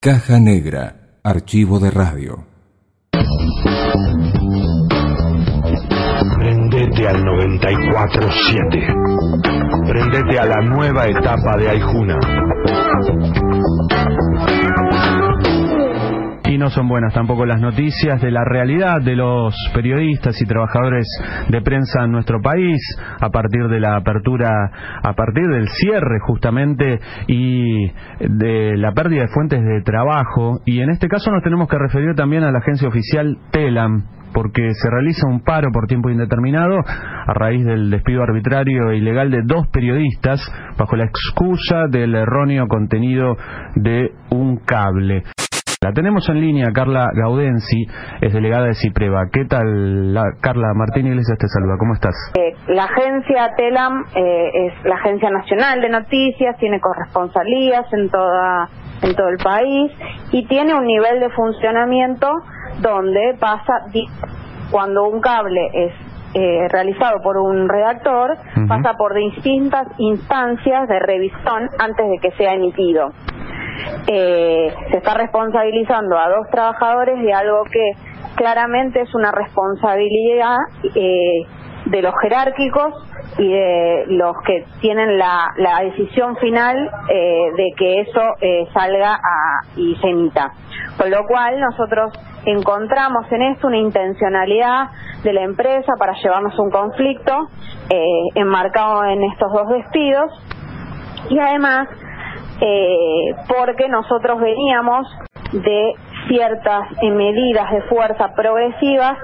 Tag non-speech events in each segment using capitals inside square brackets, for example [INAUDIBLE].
Caja Negra, archivo de radio. Prendete al 94.7. Prendete a la nueva etapa de Aijuna. Y no son buenas tampoco las noticias de la realidad de los periodistas y trabajadores de prensa en nuestro país a partir de la apertura, a partir del cierre justamente y de la pérdida de fuentes de trabajo. Y en este caso nos tenemos que referir también a la agencia oficial TELAM, porque se realiza un paro por tiempo indeterminado a raíz del despido arbitrario e ilegal de dos periodistas bajo la excusa del erróneo contenido de un cable. La tenemos en línea, Carla Gaudensi, es delegada de Cipreva. ¿Qué tal, la, Carla? Martín Iglesias te saluda, ¿cómo estás? Eh, la agencia TELAM eh, es la agencia nacional de noticias, tiene corresponsalías en, toda, en todo el país y tiene un nivel de funcionamiento donde pasa, cuando un cable es eh, realizado por un redactor, pasa por distintas instancias de revisión antes de que sea emitido eh, se está responsabilizando a dos trabajadores de algo que claramente es una responsabilidad eh, de los jerárquicos y de los que tienen la, la decisión final eh, de que eso eh, salga a, y se emita. Con lo cual nosotros encontramos en esto una intencionalidad de la empresa para llevarnos un conflicto eh, enmarcado en estos dos despidos y además eh, porque nosotros veníamos de ciertas medidas de fuerza progresivas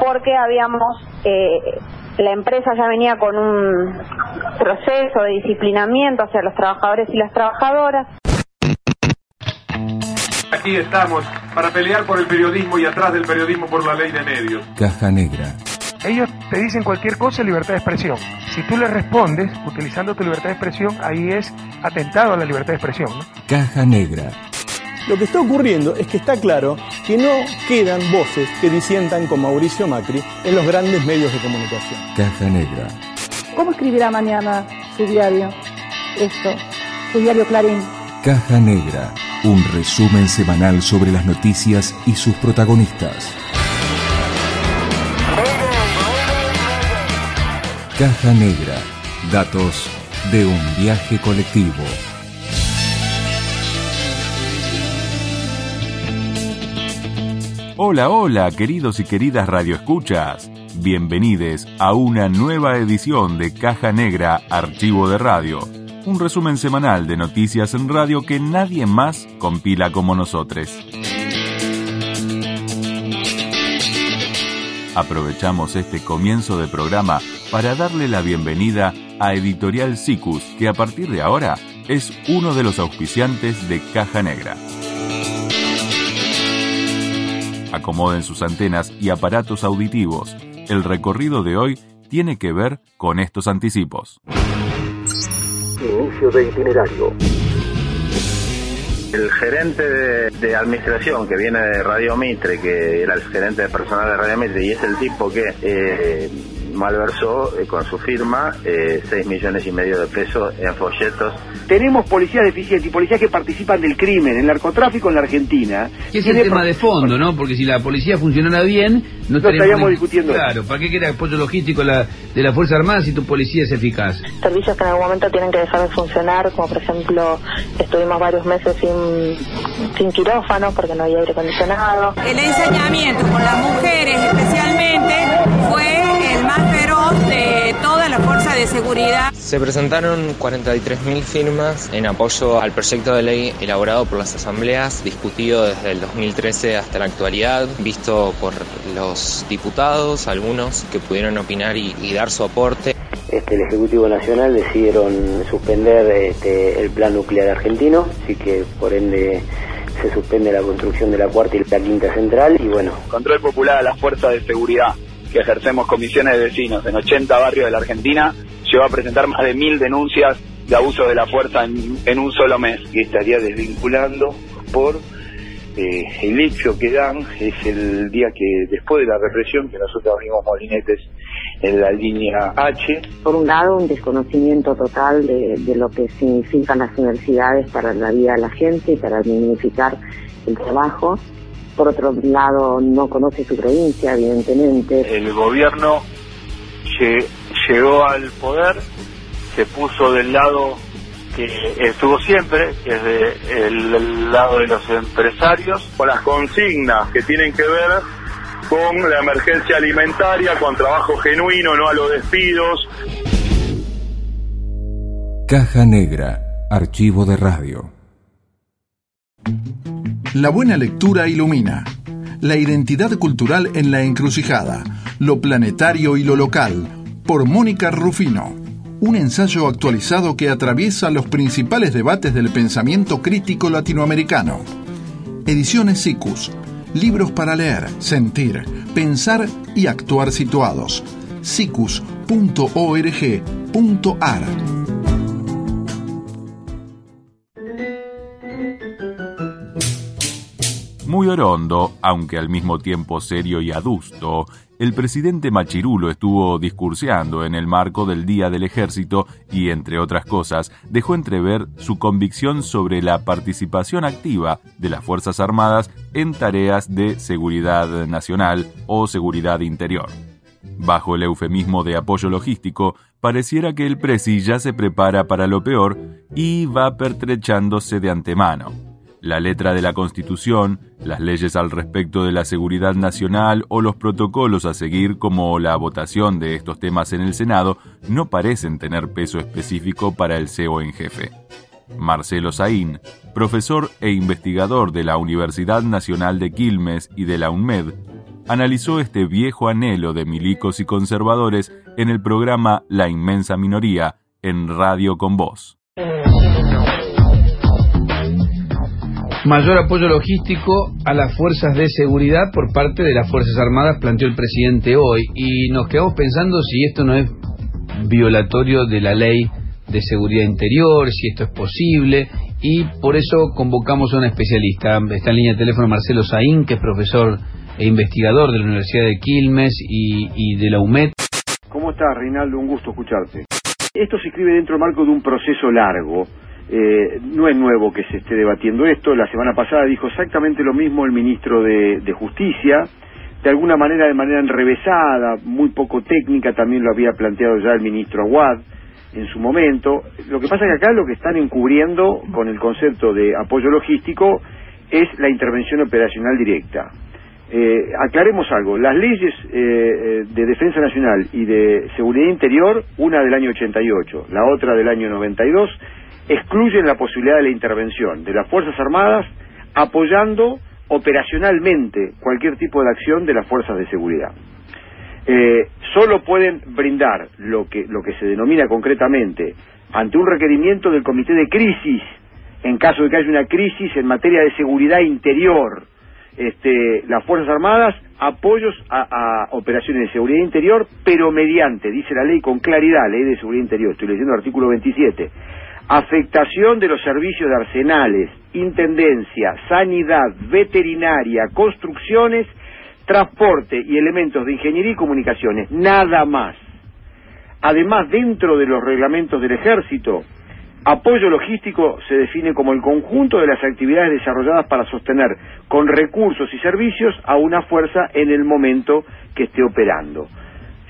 porque habíamos eh, la empresa ya venía con un proceso de disciplinamiento hacia los trabajadores y las trabajadoras. Aquí estamos para pelear por el periodismo y atrás del periodismo por la ley de medios. Caja Negra. Ellos te dicen cualquier cosa en libertad de expresión. Si tú les respondes utilizando tu libertad de expresión, ahí es atentado a la libertad de expresión. ¿no? Caja Negra. Lo que está ocurriendo es que está claro que no quedan voces que disientan con Mauricio Macri en los grandes medios de comunicación. Caja Negra. ¿Cómo escribirá mañana su diario? Esto, su diario Clarín. Caja Negra. Un resumen semanal sobre las noticias y sus protagonistas. Caja Negra. Datos de un viaje colectivo. Hola, hola, queridos y queridas radioescuchas. Bienvenidos a una nueva edición de Caja Negra Archivo de Radio. Un resumen semanal de noticias en radio que nadie más compila como nosotros. Aprovechamos este comienzo de programa para darle la bienvenida a Editorial Sicus, que a partir de ahora es uno de los auspiciantes de Caja Negra. Acomoden sus antenas y aparatos auditivos. El recorrido de hoy tiene que ver con estos anticipos. Inicio de itinerario. El gerente de, de administración que viene de Radio Mitre, que era el gerente de personal de Radio Mitre, y es el tipo que eh, malversó eh, con su firma eh, 6 millones y medio de pesos en folletos. Tenemos policías deficientes y policías que participan del crimen, el narcotráfico en la Argentina. Que es el tema de fondo, ¿no? Porque si la policía funcionara bien, no, No estaríamos discutiendo Claro, ¿para qué queda apoyo logístico la, de la Fuerza Armada si tu policía es eficaz? servicios que en algún momento tienen que dejar de funcionar, como por ejemplo estuvimos varios meses sin, sin quirófano porque no había aire acondicionado. El ensañamiento con las mujeres especialmente fue toda la fuerza de seguridad. Se presentaron 43.000 firmas en apoyo al proyecto de ley elaborado por las asambleas, discutido desde el 2013 hasta la actualidad, visto por los diputados, algunos que pudieron opinar y, y dar su aporte. Este, el Ejecutivo Nacional decidieron suspender este, el plan nuclear argentino, así que por ende se suspende la construcción de la cuarta y la quinta central y bueno. Control popular a las fuerzas de seguridad que ejercemos comisiones de vecinos en 80 barrios de la Argentina llegó a presentar más de mil denuncias de abuso de la fuerza en, en un solo mes. Y estaría desvinculando por eh, el hecho que dan es el día que después de la represión que nosotros abrimos molinetes en la línea H. Por un lado, un desconocimiento total de, de lo que significan las universidades para la vida de la gente y para dignificar el trabajo. Por otro lado, no conoce su provincia, evidentemente. El gobierno lle- llegó al poder, se puso del lado que estuvo siempre, que es de- el, el lado de los empresarios. Con las consignas que tienen que ver con la emergencia alimentaria, con trabajo genuino, no a los despidos. Caja Negra, Archivo de Radio. La buena lectura ilumina. La identidad cultural en la encrucijada. Lo planetario y lo local. Por Mónica Rufino. Un ensayo actualizado que atraviesa los principales debates del pensamiento crítico latinoamericano. Ediciones SICUS. Libros para leer, sentir, pensar y actuar situados. sicus.org.ar Muy orondo, aunque al mismo tiempo serio y adusto, el presidente Machirulo estuvo discurseando en el marco del Día del Ejército y, entre otras cosas, dejó entrever su convicción sobre la participación activa de las Fuerzas Armadas en tareas de seguridad nacional o seguridad interior. Bajo el eufemismo de apoyo logístico, pareciera que el presi ya se prepara para lo peor y va pertrechándose de antemano. La letra de la Constitución, las leyes al respecto de la seguridad nacional o los protocolos a seguir como la votación de estos temas en el Senado no parecen tener peso específico para el CEO en jefe. Marcelo Saín, profesor e investigador de la Universidad Nacional de Quilmes y de la UNMED, analizó este viejo anhelo de milicos y conservadores en el programa La inmensa minoría en Radio con Voz. Mayor apoyo logístico a las fuerzas de seguridad por parte de las Fuerzas Armadas, planteó el presidente hoy. Y nos quedamos pensando si esto no es violatorio de la ley de seguridad interior, si esto es posible. Y por eso convocamos a un especialista. Está en línea de teléfono Marcelo Saín, que es profesor e investigador de la Universidad de Quilmes y, y de la UMED. ¿Cómo estás, Reinaldo? Un gusto escucharte. Esto se escribe dentro del marco de un proceso largo. Eh, no es nuevo que se esté debatiendo esto. La semana pasada dijo exactamente lo mismo el ministro de, Justicia. De alguna manera, de manera enrevesada, muy poco técnica, también lo había planteado ya el ministro Aguad en su momento. Lo que pasa es que acá lo que están encubriendo con el concepto de apoyo logístico es la intervención operacional directa. Eh, aclaremos algo, las leyes eh, de defensa nacional y de seguridad interior, una del año 88, la otra del año 92, excluyen la posibilidad de la intervención de las Fuerzas Armadas apoyando operacionalmente cualquier tipo de acción de las fuerzas de seguridad. Eh, solo pueden brindar lo que, lo que se denomina concretamente ante un requerimiento del comité de crisis, en caso de que haya una crisis en materia de seguridad interior, este, las Fuerzas Armadas apoyos a, a, operaciones de seguridad interior, pero mediante, dice la ley con claridad, ley de seguridad interior, estoy leyendo el artículo 27, afectación de los servicios de arsenales, intendencia, sanidad, veterinaria, construcciones, transporte y elementos de ingeniería y comunicaciones, nada más. Además, dentro de los reglamentos del ejército, Apoyo logístico se define como el conjunto de las actividades desarrolladas para sostener con recursos y servicios a una fuerza en el momento que esté operando.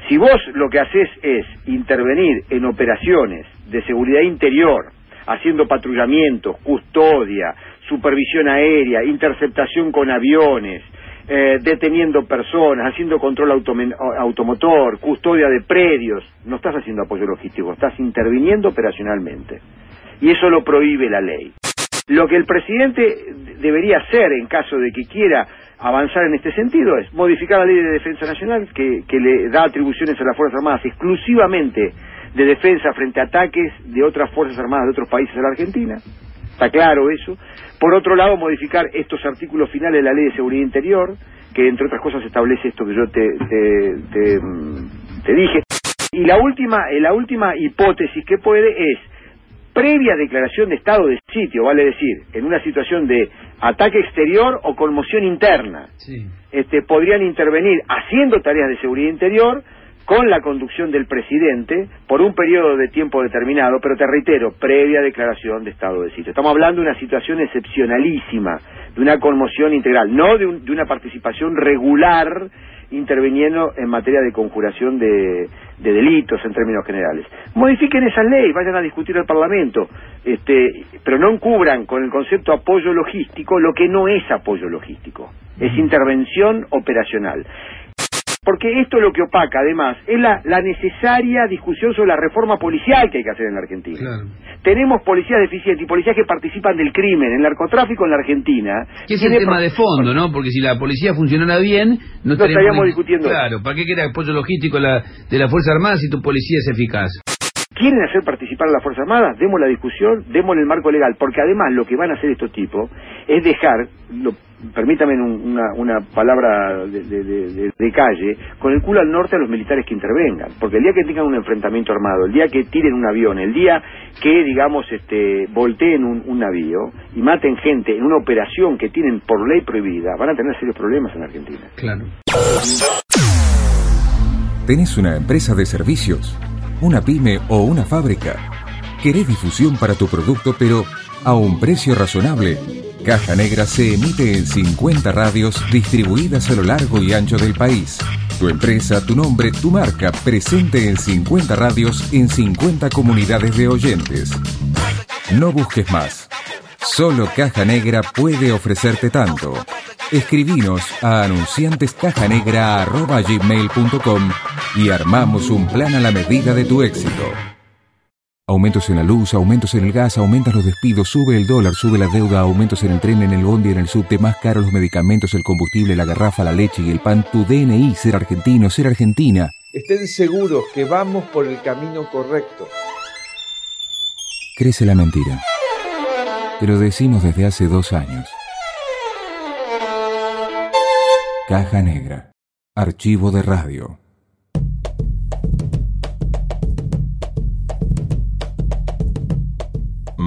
Si vos lo que haces es intervenir en operaciones de seguridad interior, haciendo patrullamientos, custodia, supervisión aérea, interceptación con aviones, eh, deteniendo personas, haciendo control automotor, custodia de predios, no estás haciendo apoyo logístico, estás interviniendo operacionalmente. Y eso lo prohíbe la ley. Lo que el presidente debería hacer en caso de que quiera avanzar en este sentido es modificar la ley de defensa nacional que, que le da atribuciones a las Fuerzas Armadas exclusivamente de defensa frente a ataques de otras Fuerzas Armadas de otros países a la Argentina. Está claro eso. Por otro lado, modificar estos artículos finales de la Ley de Seguridad Interior, que entre otras cosas establece esto que yo te, te, te, te dije. Y la última, la última hipótesis que puede es, previa declaración de estado de sitio, vale decir, en una situación de ataque exterior o conmoción interna, Sí. este, podrían intervenir haciendo tareas de seguridad interior con la conducción del presidente por un periodo de tiempo determinado, pero te reitero, previa declaración de estado de sitio. Estamos hablando de una situación excepcionalísima, de una conmoción integral, no de, de una participación regular interviniendo en materia de conjuración de, de, delitos en términos generales. Modifiquen esa ley, vayan a discutir al Parlamento, este, pero no encubran con el concepto apoyo logístico lo que no es apoyo logístico, es intervención operacional. Porque esto lo que opaca, además, es la, la necesaria discusión sobre la reforma policial que hay que hacer en la Argentina. Tenemos policías deficientes y policías que participan del crimen, el narcotráfico en la Argentina. Que es el tema de fondo, ¿no? Porque si la policía funcionara bien, no, No estaríamos discutiendo Claro, ¿para qué queda apoyo logístico la, de la Fuerza Armada si tu policía es eficaz? quieren hacer participar a las Fuerzas Armadas, demos la discusión, demos el marco legal, porque además lo que van a hacer estos tipos es dejar, lo, permítame un- una, una palabra de, de- de- de calle, con el culo al norte a los militares que intervengan, porque el día que tengan un enfrentamiento armado, el día que tiren un avión, el día que, digamos, este, volteen un, un navío y maten gente en una operación que tienen por ley prohibida, van a tener serios problemas en Argentina. Claro. ¿Tenés una empresa de servicios? ¿Una pyme o una fábrica? ¿Querés difusión para tu producto pero a un precio razonable? Caja Negra se emite en 50 radios distribuidas a lo largo y ancho del país. Tu empresa, tu nombre, tu marca, presente en 50 radios en 50 comunidades de oyentes. No busques más. Solo Caja Negra puede ofrecerte tanto. Escribinos a anunciantescajanegra.gmail.com y armamos un plan a la medida de tu éxito. Aumentos en la luz, aumentos en el gas, aumentan los despidos, sube el dólar, sube la deuda, aumentos en el tren, en el bondi, en el subte, más caros los medicamentos, el combustible, la garrafa, la leche y el pan. Tu DNI, ser argentino, ser argentina. Estén seguros que vamos por el camino correcto. Crece la mentira. Te lo decimos desde hace dos años. Caja Negra. Archivo de radio.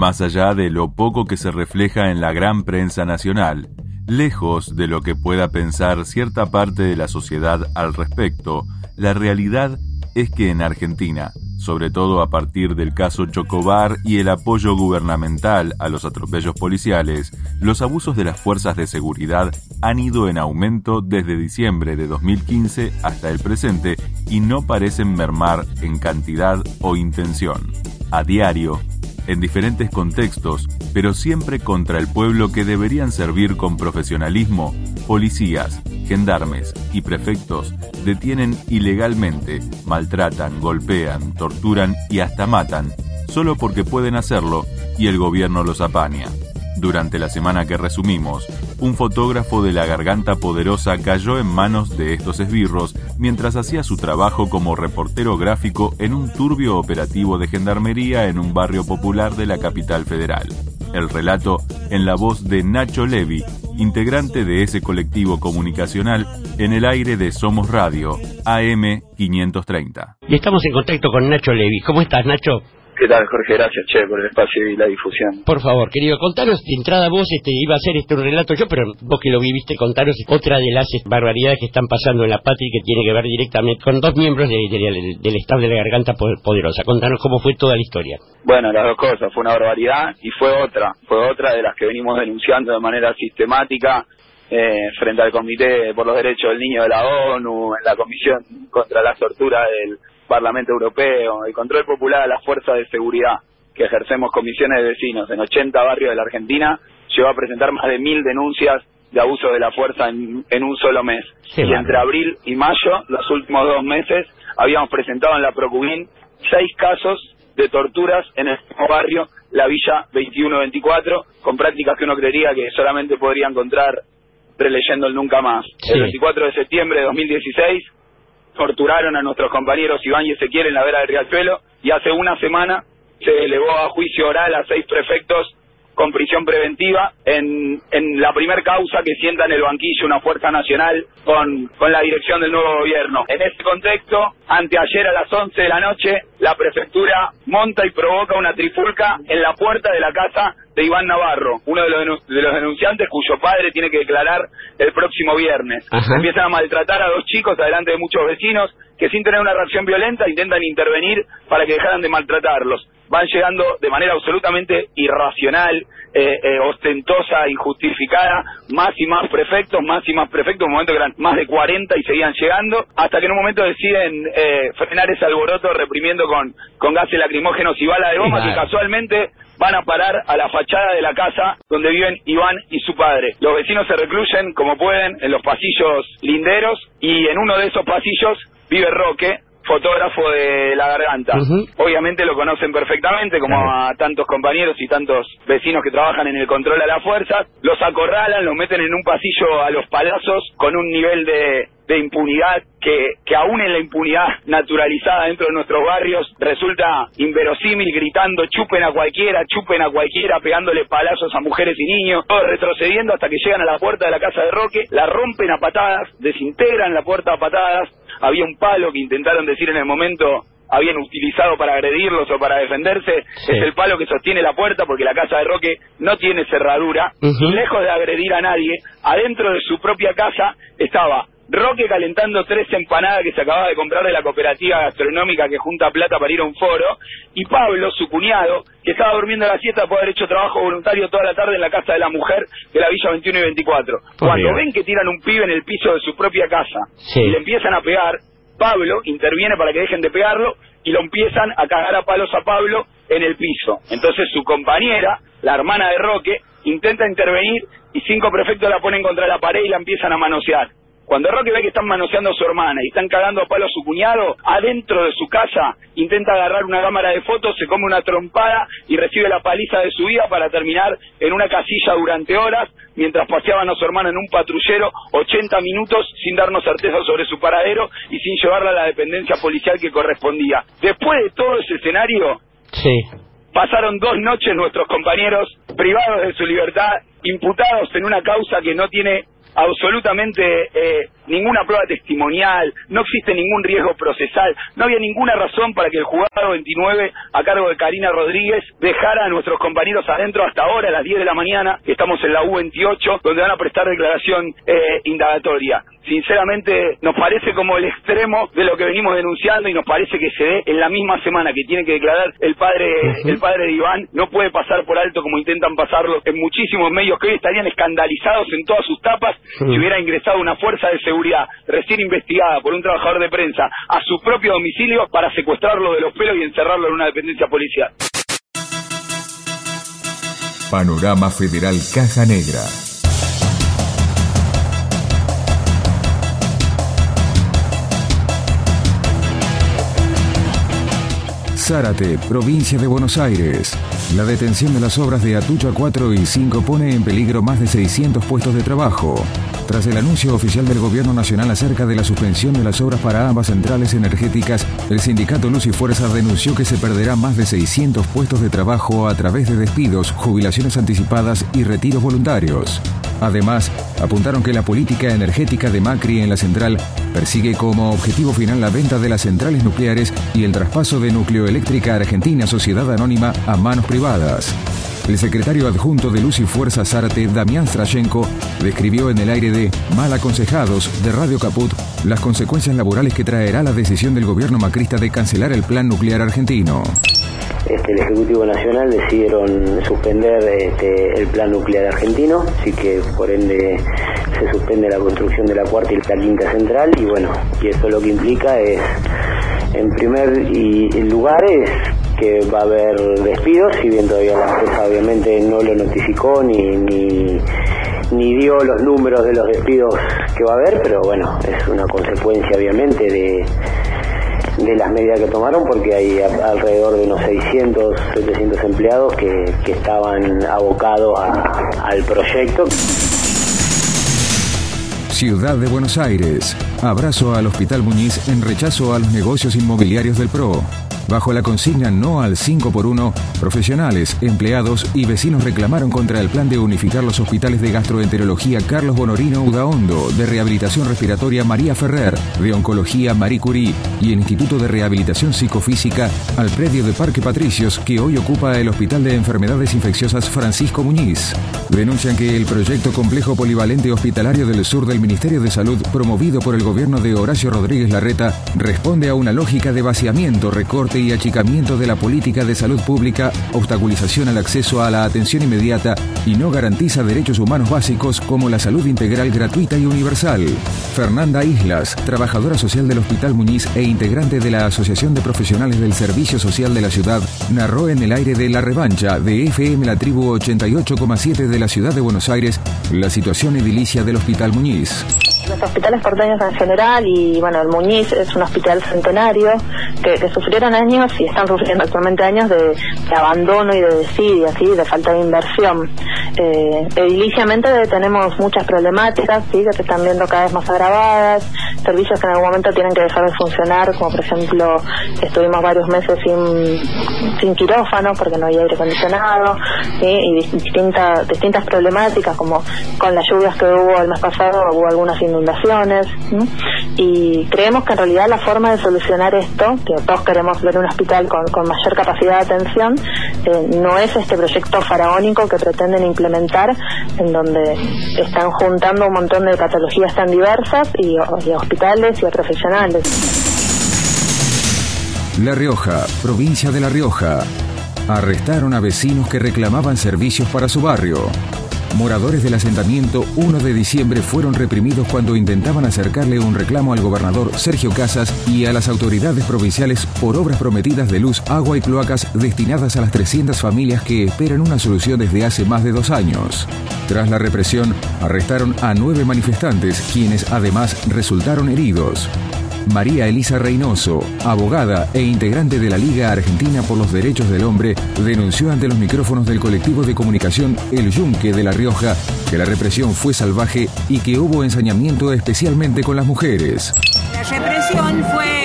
Más allá de lo poco que se refleja en la gran prensa nacional, lejos de lo que pueda pensar cierta parte de la sociedad al respecto, la realidad es que en Argentina, sobre todo a partir del caso Chocobar y el apoyo gubernamental a los atropellos policiales, los abusos de las fuerzas de seguridad han ido en aumento desde diciembre de 2015 hasta el presente y no parecen mermar en cantidad o intención. A diario, en diferentes contextos, pero siempre contra el pueblo que deberían servir con profesionalismo, policías, gendarmes y prefectos detienen ilegalmente, maltratan, golpean, torturan y hasta matan, solo porque pueden hacerlo y el gobierno los apaña. Durante la semana que resumimos, un fotógrafo de la garganta poderosa cayó en manos de estos esbirros mientras hacía su trabajo como reportero gráfico en un turbio operativo de gendarmería en un barrio popular de la capital federal. El relato en la voz de Nacho Levi, integrante de ese colectivo comunicacional en el aire de Somos Radio, AM 530. Y estamos en contacto con Nacho Levi. ¿Cómo estás, Nacho? ¿Qué tal, Jorge? Gracias, che, por el espacio y la difusión. Por favor, querido, contanos de entrada vos, este, iba a hacer este un relato yo, pero vos que lo viviste, contanos otra de las este, barbaridades que están pasando en la patria y que tiene que ver directamente con dos miembros de- de- del Estado de la Garganta Po- Poderosa. Contanos cómo fue toda la historia. Bueno, las dos cosas, fue una barbaridad y fue otra, fue otra de las que venimos denunciando de manera sistemática eh, frente al Comité por los Derechos del Niño de la ONU, en la Comisión contra la Tortura del Parlamento Europeo, el control popular a las fuerzas de seguridad que ejercemos comisiones de vecinos en 80 barrios de la Argentina, llegó a presentar más de mil denuncias de abuso de la fuerza en, en un solo mes. Y entre abril y mayo, los últimos dos meses, habíamos presentado en la Procubín seis casos de torturas en el mismo barrio, la Villa 2124, con prácticas que uno creería que solamente podría encontrar releyendo el Nunca Más. Sí. El 24 de septiembre de 2016 torturaron a nuestros compañeros Iván y Ezequiel en la vera del Riachuelo y hace una semana se elevó a juicio oral a seis prefectos con prisión preventiva en, en la primer causa que sienta en el banquillo una fuerza nacional con, con la dirección del nuevo gobierno. En este contexto, anteayer a las 11 de la noche, la prefectura monta y provoca una trifulca en la puerta de la casa de Iván Navarro, uno de los, de los denunciantes cuyo padre tiene que declarar el próximo viernes. Ajá. Empiezan a maltratar a dos chicos delante de muchos vecinos que sin tener una reacción violenta intentan intervenir para que dejaran de maltratarlos. Van llegando de manera absolutamente irracional, eh, eh, ostentosa, injustificada, más y más prefectos, más y más prefectos, en un momento que eran más de 40 y seguían llegando, hasta que en un momento deciden eh, frenar ese alboroto reprimiendo con, con gases lacrimógenos y bala de goma que casualmente van a parar a la fachada de la casa donde viven Iván y su padre. Los vecinos se recluyen como pueden en los pasillos linderos y en uno de esos pasillos vive Roque, fotógrafo de La Garganta. Obviamente lo conocen perfectamente, como a tantos compañeros y tantos vecinos que trabajan en el control a las fuerzas. Los acorralan, los meten en un pasillo a los palazos con un nivel de, de impunidad que, que aún en la impunidad naturalizada dentro de nuestros barrios resulta inverosímil, gritando chupen a cualquiera, chupen a cualquiera, pegándole palazos a mujeres y niños, todos retrocediendo hasta que llegan a la puerta de la casa de Roque, la rompen a patadas, desintegran la puerta a patadas, había un palo que intentaron decir en el momento habían utilizado para agredirlos o para defenderse, Sí. es el palo que sostiene la puerta porque la casa de Roque no tiene cerradura, lejos de agredir a nadie, adentro de su propia casa estaba Roque calentando tres empanadas que se acababa de comprar de la cooperativa gastronómica que junta plata para ir a un foro, y Pablo, su cuñado, que estaba durmiendo la siesta por haber hecho trabajo voluntario toda la tarde en la casa de la mujer de la Villa 21 y 24. Cuando ven que tiran un pibe en el piso de su propia casa Sí. y le empiezan a pegar, Pablo interviene para que dejen de pegarlo y lo empiezan a cagar a palos a Pablo en el piso. Entonces su compañera, la hermana de Roque, intenta intervenir y cinco prefectos la ponen contra la pared y la empiezan a manosear. Cuando Roque ve que están manoseando a su hermana y están cagando a palo a su cuñado, adentro de su casa intenta agarrar una cámara de fotos, se come una trompada y recibe la paliza de su vida para terminar en una casilla durante horas, mientras paseaban a su hermana en un patrullero 80 minutos sin darnos certeza sobre su paradero y sin llevarla a la dependencia policial que correspondía. Después de todo ese escenario, Sí. Pasaron dos noches nuestros compañeros privados de su libertad, imputados en una causa que no tiene absolutamente eh, ninguna prueba testimonial, no existe ningún riesgo procesal, no había ninguna razón para que el juzgado 29 a cargo de Karina Rodríguez dejara a nuestros compañeros adentro hasta ahora a las 10 de la mañana, que estamos en la U28, donde van a prestar declaración eh, indagatoria. Sinceramente nos parece como el extremo de lo que venimos denunciando y nos parece que se dé en la misma semana que tiene que declarar el padre el padre de Iván, no puede pasar por alto como intentan pasarlo en muchísimos medios que hoy estarían escandalizados en todas sus tapas si hubiera ingresado una fuerza de seguridad recién investigada por un trabajador de prensa a su propio domicilio para secuestrarlo de los pelos y encerrarlo en una dependencia policial. Panorama Federal Caja Negra. Zárate, provincia de Buenos Aires. La detención de las obras de Atucha 4 y 5 pone en peligro más de 600 puestos de trabajo. Tras el anuncio oficial del Gobierno Nacional acerca de la suspensión de las obras para ambas centrales energéticas, el sindicato Luz y Fuerza denunció que se perderá más de 600 puestos de trabajo a través de despidos, jubilaciones anticipadas y retiros voluntarios. Además, apuntaron que la política energética de Macri en la central persigue como objetivo final la venta de las centrales nucleares y el traspaso de Nucleoeléctrica Argentina Sociedad Anónima a manos privadas. El secretario adjunto de Luz y Fuerza Zárate, Damián Strashenko, describió en el aire de Mal Aconsejados de Radio Caput las consecuencias laborales que traerá la decisión del gobierno macrista de cancelar el plan nuclear argentino. este, el Ejecutivo Nacional decidieron suspender este, el plan nuclear argentino, así que por ende se suspende la construcción de la cuarta y la quinta central y bueno, y eso lo que implica es, en primer y- lugar es que va a haber despidos, si bien todavía la empresa obviamente no lo notificó ni, ni, dio los números de los despidos que va a haber, pero bueno, es una consecuencia obviamente de de las medidas que tomaron porque hay alrededor de unos 600, 700 empleados que, que estaban abocados al proyecto. Ciudad de Buenos Aires. Abrazo al Hospital Muñiz en rechazo a los negocios inmobiliarios del PRO. Bajo la consigna no al 5 por 1, profesionales, empleados y vecinos reclamaron contra el plan de unificar los hospitales de gastroenterología Carlos Bonorino Udaondo, de rehabilitación respiratoria María Ferrer, de oncología Marie Curie y el Instituto de Rehabilitación Psicofísica al predio de Parque Patricios que hoy ocupa el Hospital de Enfermedades Infecciosas Francisco Muñiz. Denuncian que el proyecto Complejo Polivalente Hospitalario del Sur del Ministerio de Salud, promovido por el gobierno de Horacio Rodríguez Larreta, responde a una lógica de vaciamiento, recorte y achicamiento de la política de salud pública, obstaculización al acceso a la atención inmediata y no garantiza derechos humanos básicos como la salud integral gratuita y universal. Fernanda Islas, trabajadora social del Hospital Muñiz e integrante de la Asociación de Profesionales del Servicio Social de la Ciudad, narró en el aire de La Revancha de FM La Tribu 88,7 de la Ciudad de Buenos Aires la situación edilicia del Hospital Muñiz. Los hospitales porteños en general y bueno, el Muñiz es un hospital centenario que, que sufrieron años y están sufriendo actualmente años de, abandono y de desidia, ¿sí? de falta de inversión. Eh, tenemos muchas problemáticas ¿sí? que se están viendo cada vez más agravadas, servicios que en algún momento tienen que dejar de funcionar, como por ejemplo estuvimos varios meses sin, sin quirófano porque no había aire acondicionado ¿sí? y distintas distintas problemáticas como con las lluvias que hubo el mes pasado hubo algunas inundaciones y creemos que en realidad la forma de solucionar esto, que todos queremos ver un hospital con, mayor capacidad de atención, eh, no es este proyecto faraónico que pretenden implementar en donde están juntando un montón de patologías tan diversas y, y hospitales y a profesionales. La Rioja, provincia de La Rioja. Arrestaron a vecinos que reclamaban servicios para su barrio. Moradores del asentamiento 1 de diciembre fueron reprimidos cuando intentaban acercarle un reclamo al gobernador Sergio Casas y a las autoridades provinciales por obras prometidas de luz, agua y cloacas destinadas a las 300 familias que esperan una solución desde hace más de dos años. Tras la represión, arrestaron a nueve manifestantes, quienes además resultaron heridos. María Elisa Reynoso, abogada e integrante de la Liga Argentina por los Derechos del Hombre, denunció ante los micrófonos del colectivo de comunicación El Yunque de La Rioja que la represión fue salvaje y que hubo ensañamiento especialmente con las mujeres. La represión fue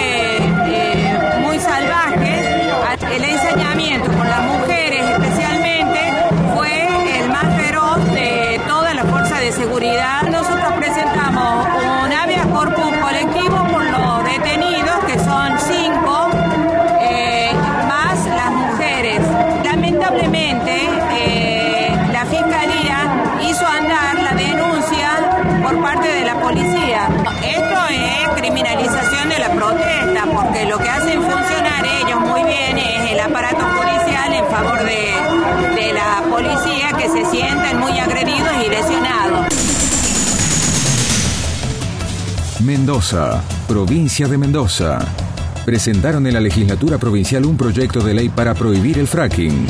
se sienten muy agredidos y lesionados. Mendoza, provincia de Mendoza. Presentaron en la legislatura provincial un proyecto de ley para prohibir el fracking.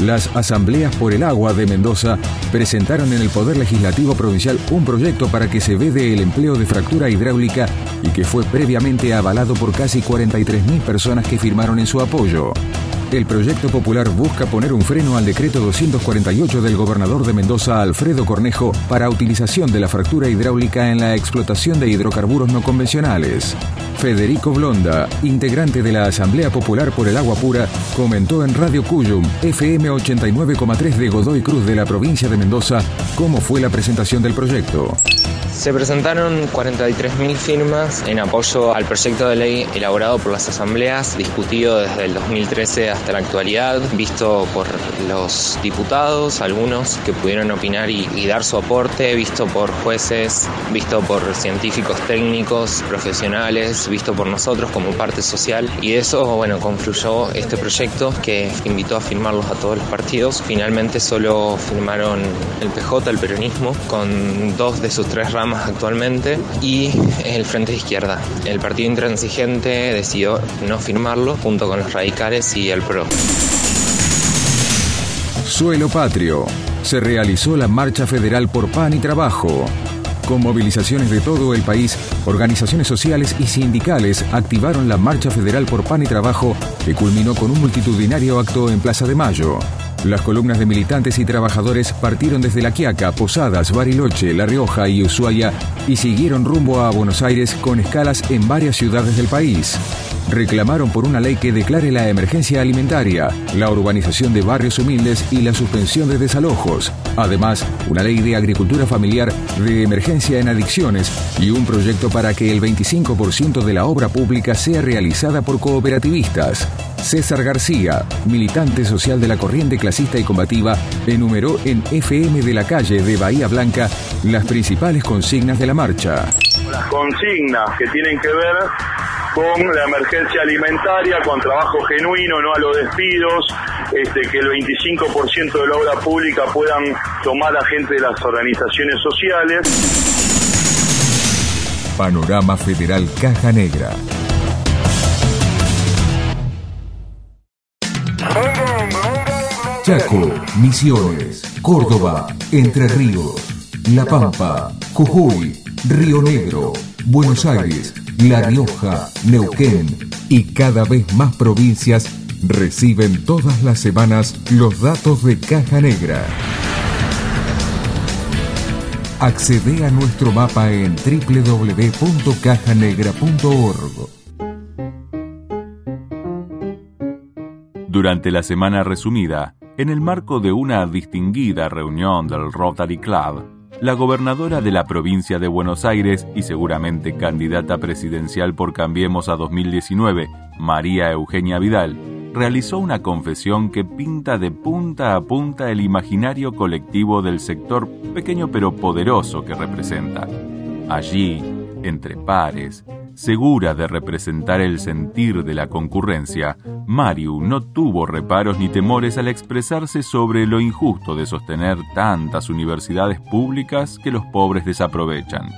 Las asambleas por el agua de Mendoza presentaron en el Poder Legislativo Provincial un proyecto para que se vede el empleo de fractura hidráulica y que fue previamente avalado por casi 43.000 personas que firmaron en su apoyo. El proyecto popular busca poner un freno al decreto 248 del gobernador de Mendoza, Alfredo Cornejo, para utilización de la fractura hidráulica en la explotación de hidrocarburos no convencionales. Federico Blonda, integrante de la Asamblea Popular por el Agua Pura, comentó en Radio Cuyum, FM 89,3 de Godoy Cruz de la provincia de Mendoza, cómo fue la presentación del proyecto. Se presentaron 43.000 firmas en apoyo al proyecto de ley elaborado por las asambleas, discutido desde el 2013 hasta la actualidad, visto por los diputados, algunos que pudieron opinar y, y dar su aporte, visto por jueces, visto por científicos técnicos, profesionales, visto por nosotros como parte social. Y de eso, bueno, confluyó este proyecto que invitó a firmarlos a todos los partidos. Finalmente solo firmaron el PJ, el peronismo, con dos de sus tres ramas actualmente y el Frente de Izquierda. El partido intransigente decidió no firmarlo junto con los radicales y el Suelo Patrio. Se realizó la Marcha Federal por Pan y Trabajo. Con movilizaciones de todo el país, organizaciones sociales y sindicales activaron la Marcha Federal por Pan y Trabajo que culminó con un multitudinario acto en Plaza de Mayo. Las columnas de militantes y trabajadores partieron desde La Quiaca, Posadas, Bariloche, La Rioja y Ushuaia y siguieron rumbo a Buenos Aires con escalas en varias ciudades del país. Reclamaron por una ley que declare la emergencia alimentaria, la urbanización de barrios humildes y la suspensión de desalojos. Además, una ley de agricultura familiar de emergencia en adicciones y un proyecto para que el 25% de la obra pública sea realizada por cooperativistas. César García, militante social de la corriente clasista y combativa, enumeró en FM de la calle de Bahía Blanca las principales consignas de la marcha. Las consignas que tienen que ver con la emergencia alimentaria, con trabajo genuino, no a los despidos, este, que el 25% de la obra pública puedan tomar a gente de las organizaciones sociales. Panorama Federal Caja Negra. Chaco, Misiones, Córdoba, Entre Ríos, La Pampa, Jujuy, Río Negro, Buenos Aires, La Rioja, Neuquén y cada vez más provincias reciben todas las semanas los datos de Caja Negra. Accede a nuestro mapa en www.cajanegra.org. Durante la semana resumida, en el marco de una distinguida reunión del Rotary Club, la gobernadora de la provincia de Buenos Aires y seguramente candidata presidencial por Cambiemos a 2019, María Eugenia Vidal, realizó una confesión que pinta de punta a punta el imaginario colectivo del sector pequeño pero poderoso que representa. Allí, entre pares, segura de representar el sentir de la concurrencia, Mariu no tuvo reparos ni temores al expresarse sobre lo injusto de sostener tantas universidades públicas que los pobres desaprovechan.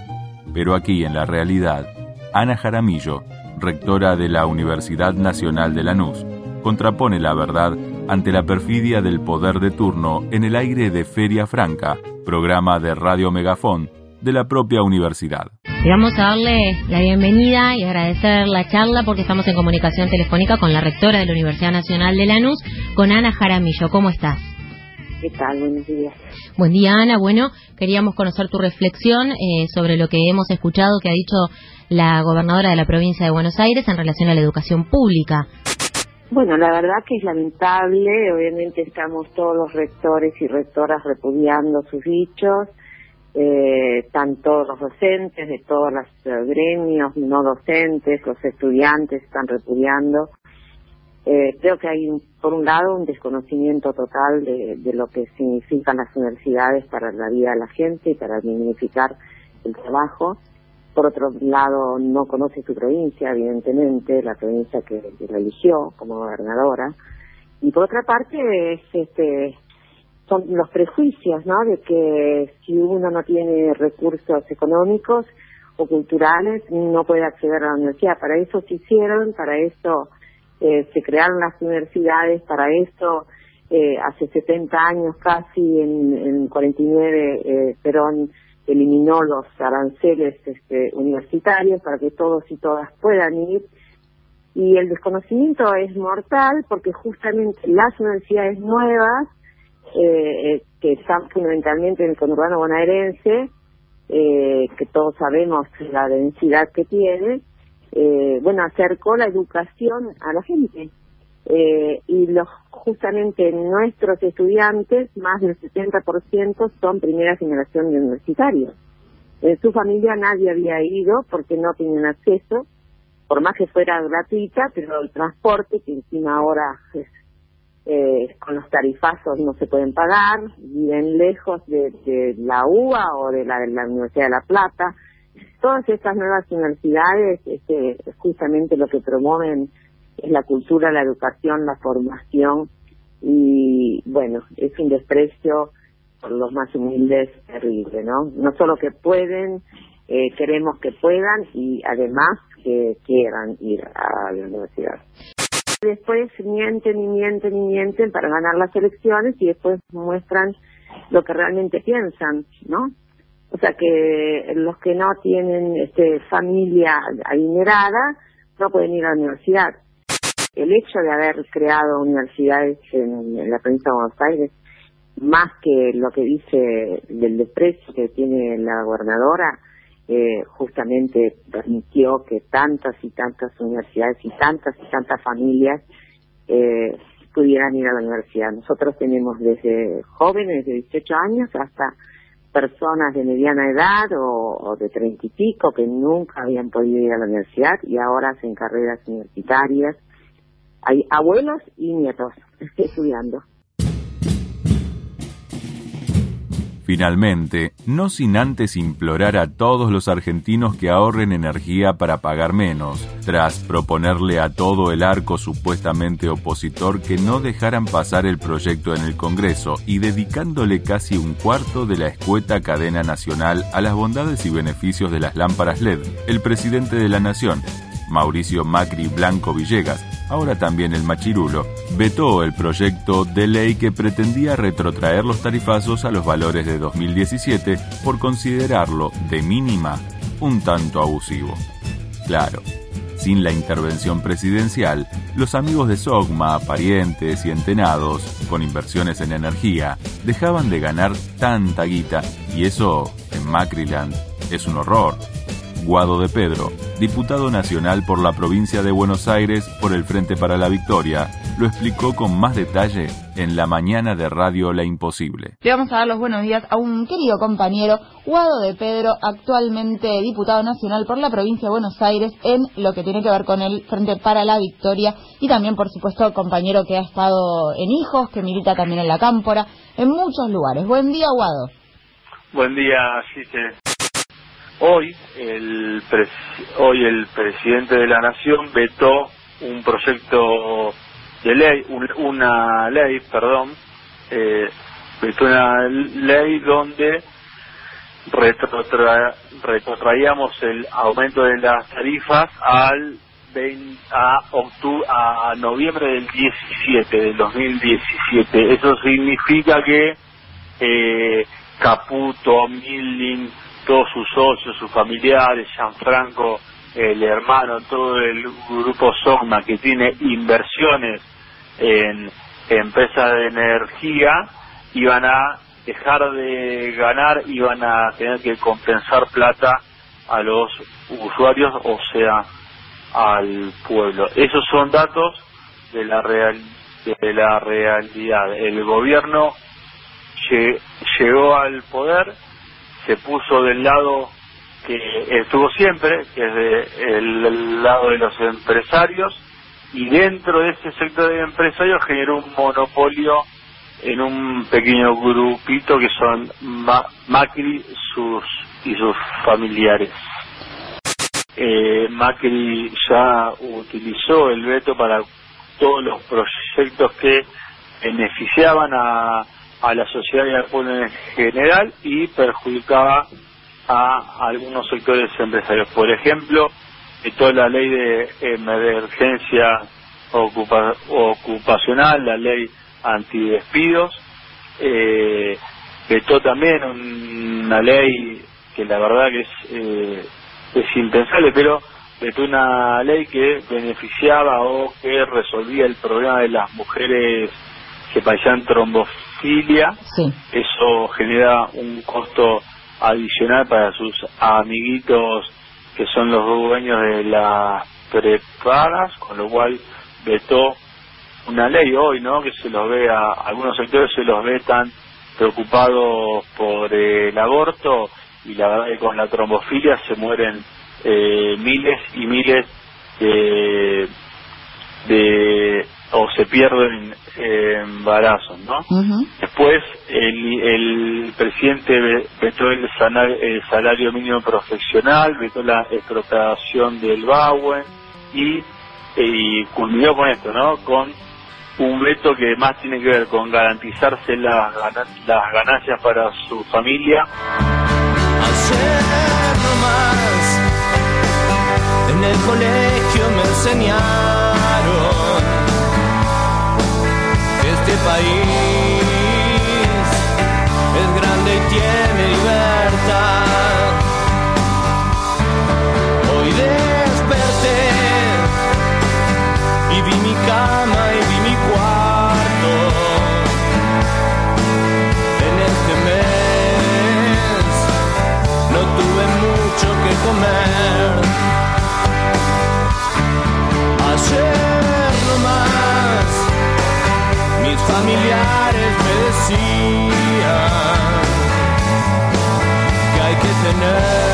Pero aquí en la realidad, Ana Jaramillo, rectora de la Universidad Nacional de Lanús, contrapone la verdad ante la perfidia del poder de turno en el aire de Feria Franca, programa de Radio Megafón de la propia universidad. Y vamos a darle la bienvenida y agradecer la charla porque estamos en comunicación telefónica con la rectora de la Universidad Nacional de Lanús, con Ana Jaramillo. ¿Cómo estás? ¿Qué tal? Buenos días. Buen día, Ana. Bueno, queríamos conocer tu reflexión eh, sobre lo que hemos escuchado que ha dicho la gobernadora de la provincia de Buenos Aires en relación a la educación pública. Bueno, la verdad que es lamentable. Obviamente estamos todos los rectores y rectoras repudiando sus dichos eh, están todos los docentes de todos los eh, gremios no docentes, los estudiantes están repudiando. Eh, creo que hay, por un lado, un desconocimiento total de, lo que significan las universidades para la vida de la gente y para dignificar el trabajo. Por otro lado, no conoce su provincia, evidentemente, la provincia que, que la eligió como gobernadora. Y por otra parte, es este son los prejuicios, ¿no? De que si uno no tiene recursos económicos o culturales no puede acceder a la universidad. Para eso se hicieron, para eso eh, se crearon las universidades, para eso eh, hace 70 años casi, en, en 49, eh, Perón eliminó los aranceles este, universitarios para que todos y todas puedan ir. Y el desconocimiento es mortal porque justamente las universidades nuevas eh, que están fundamentalmente en el conurbano bonaerense, eh, que todos sabemos la densidad que tiene, eh, bueno, acercó la educación a la gente. Eh, y los justamente nuestros estudiantes, más del 70% son primera generación de universitarios. En su familia nadie había ido porque no tenían acceso, por más que fuera gratuita, pero el transporte, que encima ahora es eh, con los tarifazos no se pueden pagar, viven lejos de, la UBA o de la, de la, Universidad de La Plata. Todas estas nuevas universidades, este, justamente lo que promueven es la cultura, la educación, la formación y bueno, es un desprecio por los más humildes terrible, ¿no? No solo que pueden, eh, queremos que puedan y además que quieran ir a la universidad. Después mienten y mienten y mienten para ganar las elecciones y después muestran lo que realmente piensan, ¿no? O sea que los que no tienen este, familia adinerada no pueden ir a la universidad. El hecho de haber creado universidades en, la provincia de Buenos Aires, más que lo que dice del desprecio que tiene la gobernadora, eh, justamente permitió que tantas y tantas universidades y tantas y tantas familias eh, pudieran ir a la universidad. Nosotros tenemos desde jóvenes de 18 años hasta personas de mediana edad o, de treinta y pico que nunca habían podido ir a la universidad y ahora hacen carreras universitarias. Hay abuelos y nietos [LAUGHS] estudiando. Finalmente, no sin antes implorar a todos los argentinos que ahorren energía para pagar menos, tras proponerle a todo el arco supuestamente opositor que no dejaran pasar el proyecto en el Congreso y dedicándole casi un cuarto de la escueta cadena nacional a las bondades y beneficios de las lámparas LED, el presidente de la Nación, Mauricio Macri Blanco Villegas, ahora también el Machirulo, vetó el proyecto de ley que pretendía retrotraer los tarifazos a los valores de 2017 por considerarlo de mínima un tanto abusivo. Claro, sin la intervención presidencial, los amigos de Sogma, parientes y entenados, con inversiones en energía, dejaban de ganar tanta guita y eso, en Macriland, es un horror. Guado de Pedro, diputado nacional por la provincia de Buenos Aires por el Frente para la Victoria, lo explicó con más detalle en la mañana de Radio La Imposible. Le vamos a dar los buenos días a un querido compañero, Guado de Pedro, actualmente diputado nacional por la provincia de Buenos Aires en lo que tiene que ver con el Frente para la Victoria y también, por supuesto, compañero que ha estado en Hijos, que milita también en la Cámpora, en muchos lugares. Buen día, Guado. Buen día, Cite. Hoy el, hoy el presidente de la Nación vetó un proyecto de ley, una ley, perdón, eh, vetó una ley donde retrotraíamos el aumento de las tarifas al a, a noviembre del 17, del 2017. Eso significa que eh, Caputo, Milling, todos sus socios, sus familiares, Gianfranco, el hermano, todo el grupo Sogma que tiene inversiones en empresas de energía, iban a dejar de ganar, iban a tener que compensar plata a los usuarios, o sea, al pueblo. Esos son datos de la real de la realidad. El gobierno llegó al poder se puso del lado que estuvo siempre, que es de, el, lado de los empresarios, y dentro de ese sector de empresarios generó un monopolio en un pequeño grupito que son Macri sus y sus familiares. Eh, Macri ya utilizó el veto para todos los proyectos que beneficiaban a a la sociedad y al pueblo en general y perjudicaba a algunos sectores empresarios. Por ejemplo, toda la ley de emergencia ocupacional, la ley antidespidos, eh, vetó también una ley que la verdad que es, eh, es impensable, pero vetó una ley que beneficiaba o que resolvía el problema de las mujeres que padecían trombofilia. Eso genera un costo adicional para sus amiguitos que son los dueños de las prepagas, con lo cual vetó una ley hoy, ¿no? Que se los ve a algunos sectores se los ve tan preocupados por el aborto y la verdad que con la trombofilia se mueren eh, miles y miles de, de o se pierden embarazos, ¿no? Después el, el presidente vetó el, salario mínimo profesional, vetó la expropiación del BAUE y, y culminó con esto, ¿no? Con un veto que más tiene que ver con garantizarse las, las ganancias para su familia. en el colegio me enseñaron país es grande y tiene libertad. Que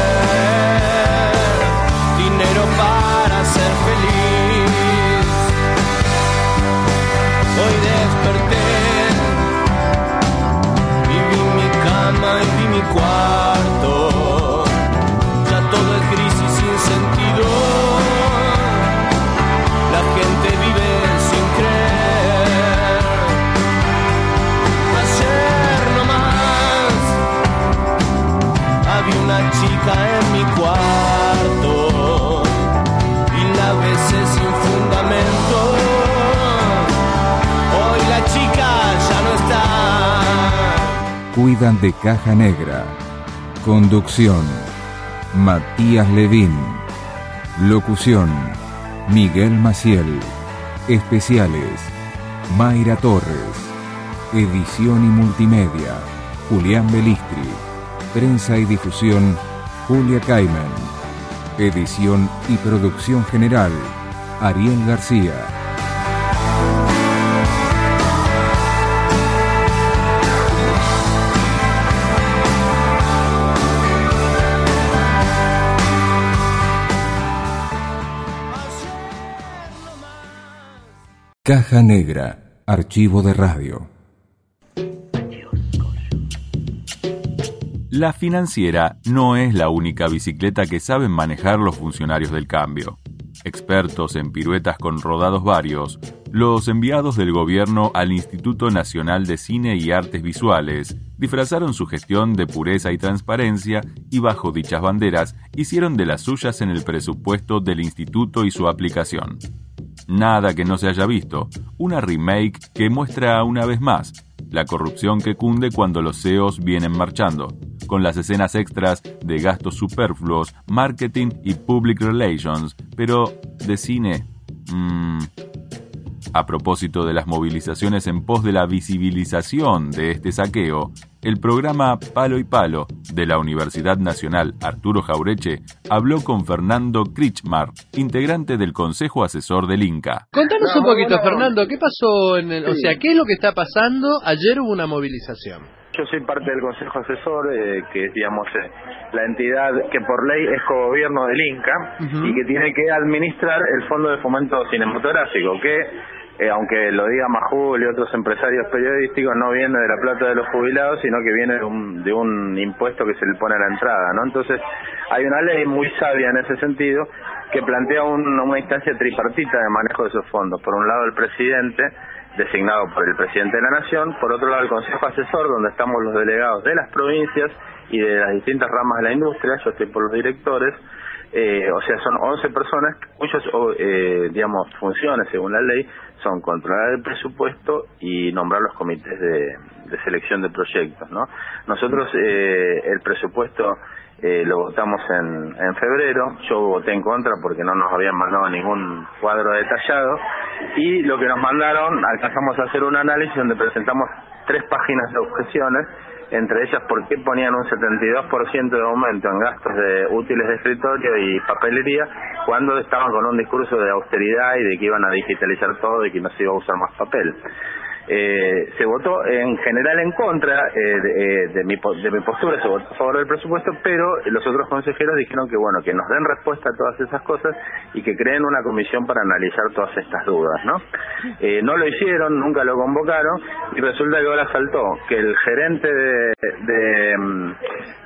De Caja Negra. Conducción. Matías Levín. Locución. Miguel Maciel. Especiales. Mayra Torres. Edición y multimedia. Julián Belistri. Prensa y difusión. Julia Caiman. Edición y producción general. Ariel García. Caja Negra, Archivo de Radio. La financiera no es la única bicicleta que saben manejar los funcionarios del cambio. Expertos en piruetas con rodados varios, los enviados del gobierno al Instituto Nacional de Cine y Artes Visuales disfrazaron su gestión de pureza y transparencia y bajo dichas banderas hicieron de las suyas en el presupuesto del instituto y su aplicación. Nada que no se haya visto, una remake que muestra una vez más la corrupción que cunde cuando los CEOs vienen marchando, con las escenas extras de gastos superfluos, marketing y public relations, pero de cine... mmm, a propósito de las movilizaciones en pos de la visibilización de este saqueo, el programa Palo y Palo de la Universidad Nacional Arturo Jaureche habló con Fernando Krichmar, integrante del Consejo Asesor del Inca. Contanos un poquito, Fernando, ¿qué pasó en el, o sea, qué es lo que está pasando? Ayer hubo una movilización. Yo soy parte del Consejo Asesor, eh, que es, digamos, eh, la entidad que por ley es cogobierno del Inca y que tiene que administrar el Fondo de Fomento Cinematográfico, que, eh, aunque lo diga Majul y otros empresarios periodísticos, no viene de la plata de los jubilados, sino que viene de un, de un impuesto que se le pone a la entrada, ¿no? Entonces, hay una ley muy sabia en ese sentido que plantea un- una instancia tripartita de manejo de esos fondos. Por un lado, el presidente, designado por el presidente de la Nación, por otro lado el Consejo Asesor, donde estamos los delegados de las provincias y de las distintas ramas de la industria, yo estoy por los directores, eh, o sea, son 11 personas cuyas, eh, digamos, funciones, según la ley, son controlar el presupuesto y nombrar los comités de, de selección de proyectos, ¿no? Nosotros eh, el presupuesto eh, lo votamos en, en febrero, yo voté en contra porque no nos habían mandado ningún cuadro detallado y lo que nos mandaron alcanzamos a hacer un análisis donde presentamos tres páginas de objeciones, entre ellas por qué ponían un 72% de aumento en gastos de útiles de escritorio y papelería cuando estaban con un discurso de austeridad y de que iban a digitalizar todo y que no se iba a usar más papel. Eh, se votó en general en contra eh, de, eh, de mi, de mi postura, se votó a favor del presupuesto, pero los otros consejeros dijeron que bueno que nos den respuesta a todas esas cosas y que creen una comisión para analizar todas estas dudas, ¿no? Eh, no lo hicieron, nunca lo convocaron y resulta que ahora saltó que el gerente de, de, mm,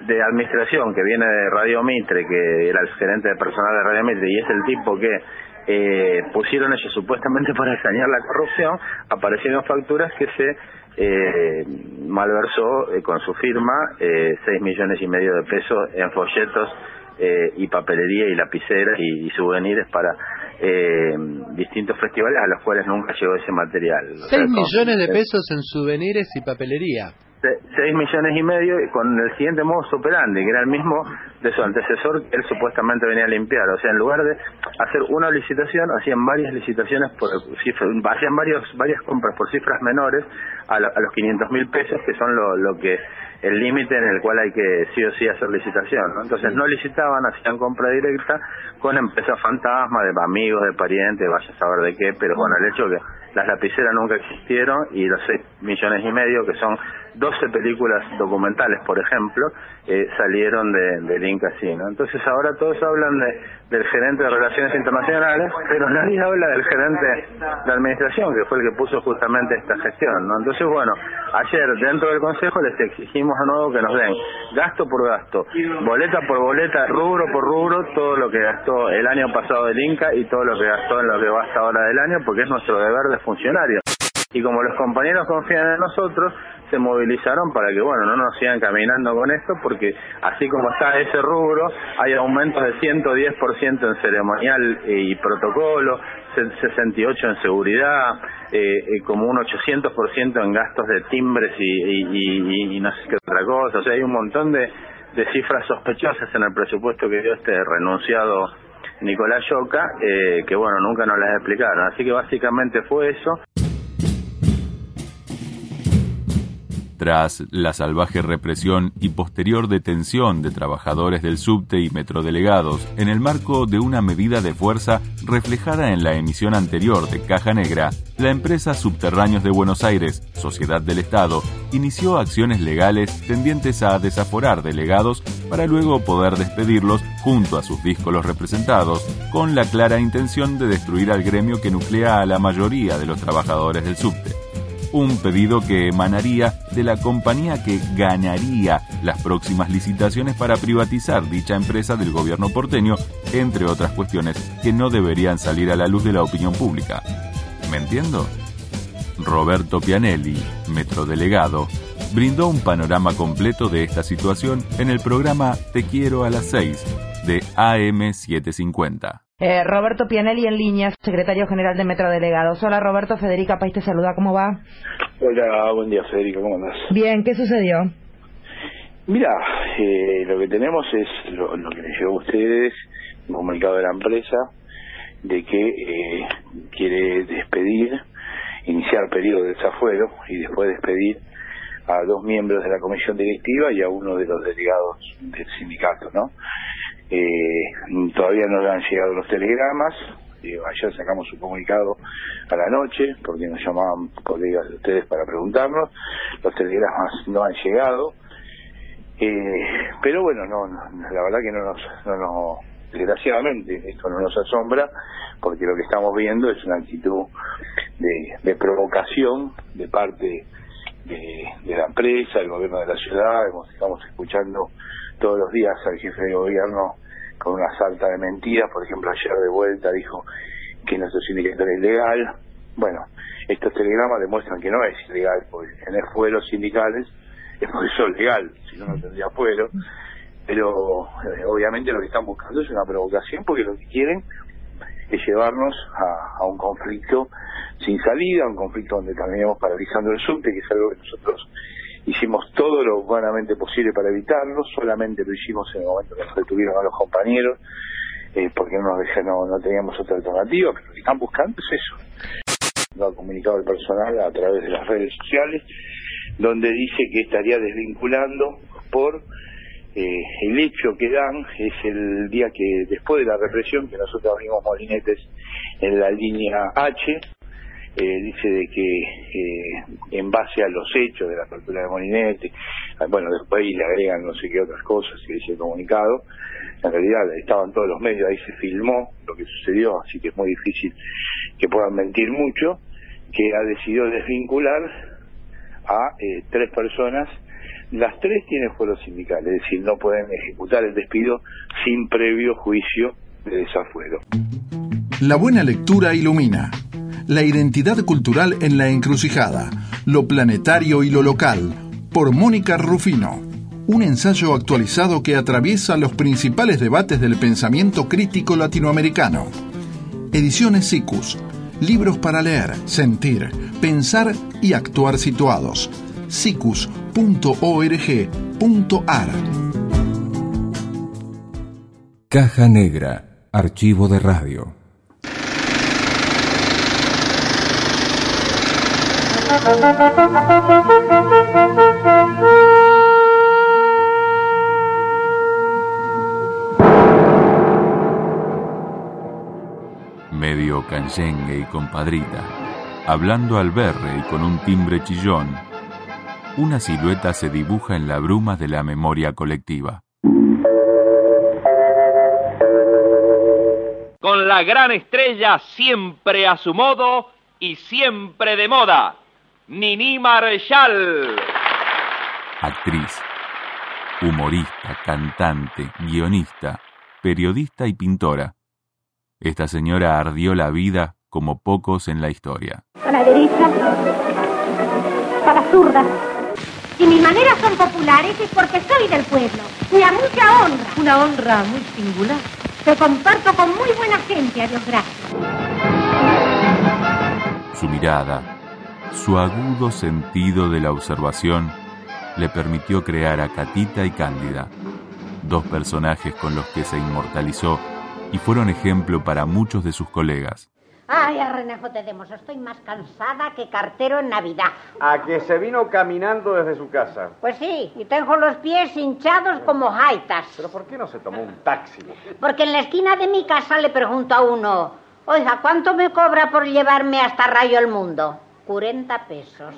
de administración que viene de Radio Mitre, que era el gerente de personal de Radio Mitre y es el tipo que eh, pusieron ellos supuestamente [LAUGHS] para engañar la corrupción, aparecieron facturas que se eh, malversó eh, con su firma eh, 6 millones y medio de pesos en folletos eh, y papelería y lapiceras y, y souvenirs para eh, distintos festivales a los cuales nunca llegó ese material. O sea, 6 con- millones de pesos en souvenirs y papelería. 6 millones y medio con el siguiente modo operandi, que era el mismo de su antecesor él supuestamente venía a limpiar. O sea, en lugar de hacer una licitación, hacían varias licitaciones por cifras, hacían varios, varias compras por cifras menores a, a los 500 mil pesos, que son lo, lo que el límite en el cual hay que sí o sí hacer licitación. ¿no? Entonces no licitaban, hacían compra directa con empresas fantasma, de amigos, de parientes, vaya a saber de qué, pero bueno, el hecho que las lapiceras nunca existieron y los 6 millones y medio, que son 12 películas documentales, por ejemplo, eh, salieron de, del Inca ¿no? Entonces ahora todos hablan de, del gerente de Relaciones Internacionales, pero nadie habla del gerente de Administración, que fue el que puso justamente esta gestión, ¿no? Entonces, bueno, ayer dentro del Consejo les exigimos de nuevo que nos den gasto por gasto, boleta por boleta, rubro por rubro, todo lo que gastó el año pasado del Inca y todo lo que gastó en lo que va hasta ahora del año, porque es nuestro deber de funcionario. Y como los compañeros confían en nosotros, se movilizaron para que, bueno, no nos sigan caminando con esto, porque así como está ese rubro, hay aumentos de 110% en ceremonial y protocolo, 68% en seguridad, eh, eh, como un 800% en gastos de timbres y, y, no sé qué otra cosa. O sea, hay un montón de, de cifras sospechosas en el presupuesto que dio este renunciado Nicolás Yoca, eh, que bueno, nunca nos las explicaron. Así que básicamente fue eso. Tras la salvaje represión y posterior detención de trabajadores del subte y metrodelegados en el marco de una medida de fuerza reflejada en la emisión anterior de Caja Negra, la empresa Subterráneos de Buenos Aires, Sociedad del Estado, inició acciones legales tendientes a desaforar delegados para luego poder despedirlos junto a sus díscolos representados, con la clara intención de destruir al gremio que nuclea a la mayoría de los trabajadores del subte un pedido que emanaría de la compañía que ganaría las próximas licitaciones para privatizar dicha empresa del gobierno porteño, entre otras cuestiones que no deberían salir a la luz de la opinión pública. ¿Me entiendo? Roberto Pianelli, metrodelegado, brindó un panorama completo de esta situación en el programa Te quiero a las 6 de AM750. Eh, Roberto Pianelli en línea, secretario general de Metro Delegados. Hola Roberto, Federica País te saluda, ¿cómo va? Hola, buen día Federica, ¿cómo andas? Bien, ¿qué sucedió? Mira, eh, lo que tenemos es lo, que les llegó a ustedes, un comunicado de la empresa, de que eh, quiere despedir, iniciar periodo de desafuero y después despedir a dos miembros de la comisión directiva y a uno de los delegados del sindicato, ¿no? Eh, todavía no le han llegado los telegramas. Eh, ayer sacamos un comunicado a la noche porque nos llamaban colegas de ustedes para preguntarnos. Los telegramas no han llegado. Eh, pero bueno, no, la verdad que no nos, no nos, desgraciadamente, esto no nos asombra porque lo que estamos viendo es una actitud de, provocación de parte de, la empresa, del gobierno de la ciudad. Estamos escuchando todos los días al jefe de gobierno con una salta de mentiras, por ejemplo ayer de vuelta dijo que nuestro sindicato era ilegal, bueno, estos telegramas demuestran que no es ilegal, porque tener fueros sindicales es porque son legal, si no no tendría fuero, pero eh, obviamente lo que están buscando es una provocación porque lo que quieren es llevarnos a, a un conflicto sin salida, un conflicto donde terminemos paralizando el subte, que es algo que nosotros Hicimos todo lo humanamente posible para evitarlo, solamente lo hicimos en el momento que nos detuvieron a los compañeros, eh, porque no, nos no, no teníamos otra alternativa, pero lo que están buscando es eso. Lo ha comunicado el personal a través de las redes sociales, donde dice que estaría desvinculando por eh, el hecho que dan es el día que después de la represión que nosotros vimos molinetes en la línea H eh, dice de que eh, en base a los hechos de la apertura de Molinete, ah, bueno, después le agregan no sé qué otras cosas que dice el comunicado, en realidad estaban todos los medios, ahí se filmó lo que sucedió, así que es muy difícil que puedan mentir mucho, que ha decidido desvincular a eh, tres personas, las tres tienen fueros sindicales, es decir, no pueden ejecutar el despido sin previo juicio de desafuero. La buena lectura ilumina la identidad cultural en la encrucijada, lo planetario y lo local, por Mónica Rufino. Un ensayo actualizado que atraviesa los principales debates del pensamiento crítico latinoamericano. Ediciones SICUS. Libros para leer, sentir, pensar y actuar situados. sicus.com.ar Caja Negra, Archivo de Radio. Medio canyengue y compadrita, hablando al berre y con un timbre chillón, una silueta se dibuja en la bruma de la memoria colectiva. Con la gran estrella siempre a su modo y siempre de moda, Nini Marshall. Actriz, humorista, cantante, guionista, periodista y pintora. Esta señora ardió la vida como pocos en la historia. A la derecha, para zurda. Si mis maneras son populares es porque soy del pueblo. Y a mucha honra. Una honra muy singular. Que comparto con muy buena gente, a Dios gracias. Su mirada, su agudo sentido de la observación, le permitió crear a Catita y Cándida, dos personajes con los que se inmortalizó y fueron ejemplo para muchos de sus colegas. Ay, a Renejo te demos, estoy más cansada que cartero en Navidad. A que se vino caminando desde su casa. Pues sí, y tengo los pies hinchados como jaitas. ¿Pero por qué no se tomó un taxi? Porque en la esquina de mi casa le pregunto a uno, oiga, ¿cuánto me cobra por llevarme hasta Rayo el Mundo? 40 pesos.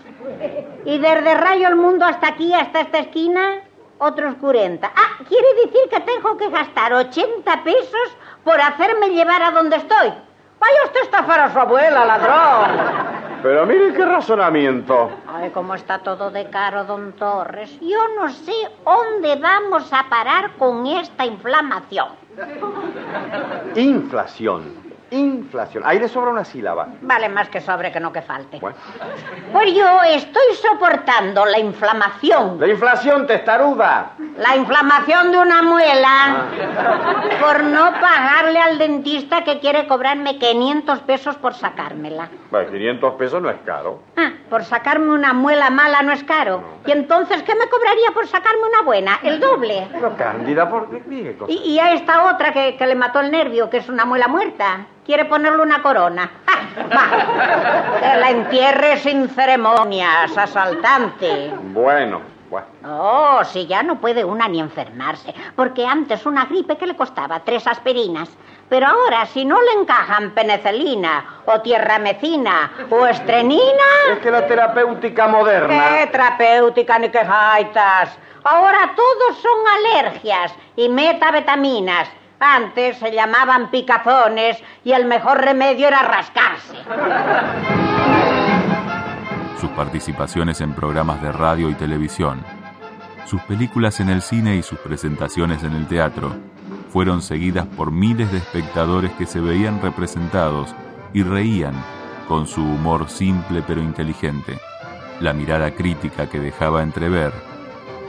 Y desde Rayo el Mundo hasta aquí, hasta esta esquina, otros 40. Ah, quiere decir que tengo que gastar 80 pesos por hacerme llevar a donde estoy. Vaya usted a estafar a su abuela, ladrón. Pero mire qué razonamiento. Ay, cómo está todo de caro, don Torres. Yo no sé dónde vamos a parar con esta inflamación. Inflación. Inflación. Ahí le sobra una sílaba. Vale más que sobre que no que falte. Bueno. Pues yo estoy soportando la inflamación. La inflación testaruda. La inflamación de una muela por no pagarle al dentista que quiere cobrarme 500 pesos por sacármela. Bueno, 500 pesos no es caro. Ah, por sacarme una muela mala no es caro. ¿Y entonces qué me cobraría por sacarme una buena? El doble. Pero Cándida, ¿por qué? Y, y a esta otra que, que le mató el nervio, que es una muela muerta, quiere ponerle una corona. [LAUGHS] ¡Ah! Que la entierre sin ceremonias, asaltante. Bueno, bueno. Oh, si ya no puede una ni enfermarse, porque antes una gripe que le costaba tres aspirinas. Pero ahora, si no le encajan penicilina, o tierramecina, o estrenina... Es que la terapéutica moderna... ¡Qué terapéutica ni qué jaitas! Ahora todos son alergias y metabetaminas. Antes se llamaban picazones y el mejor remedio era rascarse. Sus participaciones en programas de radio y televisión, sus películas en el cine y sus presentaciones en el teatro fueron seguidas por miles de espectadores que se veían representados y reían con su humor simple pero inteligente, la mirada crítica que dejaba entrever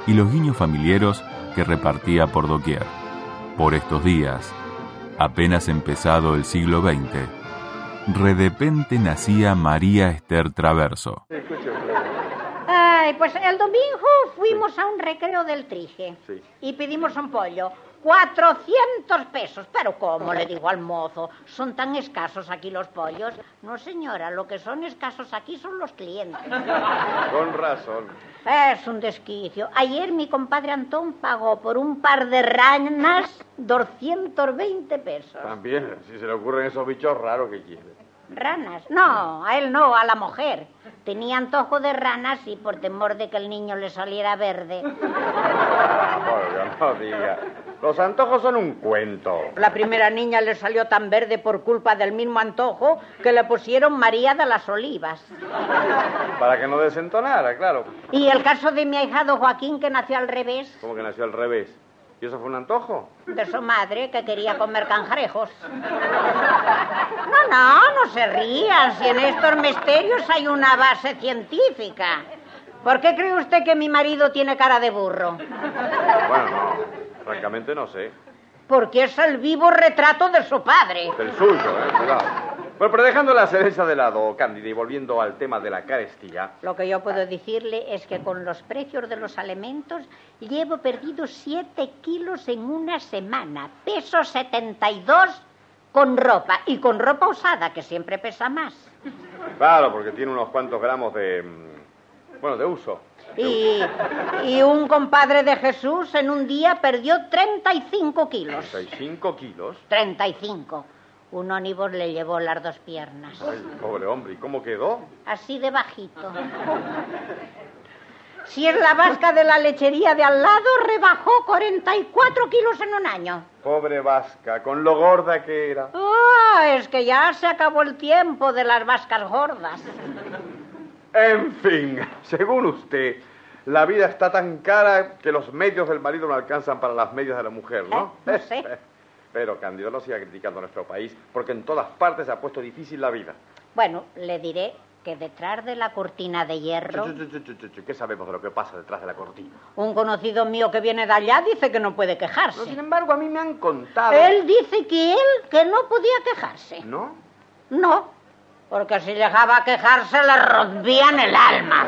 y los guiños familiares que repartía por doquier. Por estos días, apenas empezado el siglo XX, redepente nacía María Esther Traverso. Ay, pues el domingo fuimos a un recreo del Trige y pedimos un pollo. 400 pesos. Pero ¿cómo? Le digo al mozo. ¿Son tan escasos aquí los pollos? No, señora, lo que son escasos aquí son los clientes. Con razón. Es un desquicio. Ayer mi compadre Antón pagó por un par de ranas 220 pesos. También, si se le ocurren esos bichos raros que quiere. ¿Ranas? No, a él no, a la mujer. Tenía antojo de ranas y por temor de que el niño le saliera verde. Oiga, no diga. Los antojos son un cuento. La primera niña le salió tan verde por culpa del mismo antojo que le pusieron María de las Olivas. Para que no desentonara, claro. Y el caso de mi ahijado Joaquín que nació al revés, ¿Cómo que nació al revés? ¿Y eso fue un antojo? de su madre que quería comer cangrejos. No, no, no se rían, si en estos misterios hay una base científica. ¿Por qué cree usted que mi marido tiene cara de burro? Bueno, no. Francamente no sé. Porque es el vivo retrato de su padre. Del suyo, ¿eh? Cuidado. Bueno, pero dejando la cereza de lado, Cándida, y volviendo al tema de la carestía. Lo que yo puedo decirle es que con los precios de los alimentos llevo perdido 7 kilos en una semana. Peso 72 con ropa. Y con ropa usada, que siempre pesa más. Claro, porque tiene unos cuantos gramos de. mm, Bueno, de uso. Y, y un compadre de Jesús en un día perdió 35 kilos. 35 kilos. 35. Un ónibus le llevó las dos piernas. Ay, pobre hombre, ¿y cómo quedó? Así de bajito. Si es la vasca de la lechería de al lado, rebajó 44 kilos en un año. Pobre Vasca, con lo gorda que era. Ah, es que ya se acabó el tiempo de las vascas gordas. En fin, según usted, la vida está tan cara que los medios del marido no alcanzan para las medias de la mujer, ¿no? No sé. [LAUGHS] Pero Cándido no siga criticando a nuestro país, porque en todas partes se ha puesto difícil la vida. Bueno, le diré que detrás de la cortina de hierro, ¿Qué sabemos de lo que pasa detrás de la cortina? un conocido mío que viene de allá dice que no puede quejarse. sin embargo, a mí me han contado. Él dice que él que no podía quejarse. ¿No? No, porque si llegaba a quejarse le rompían el alma.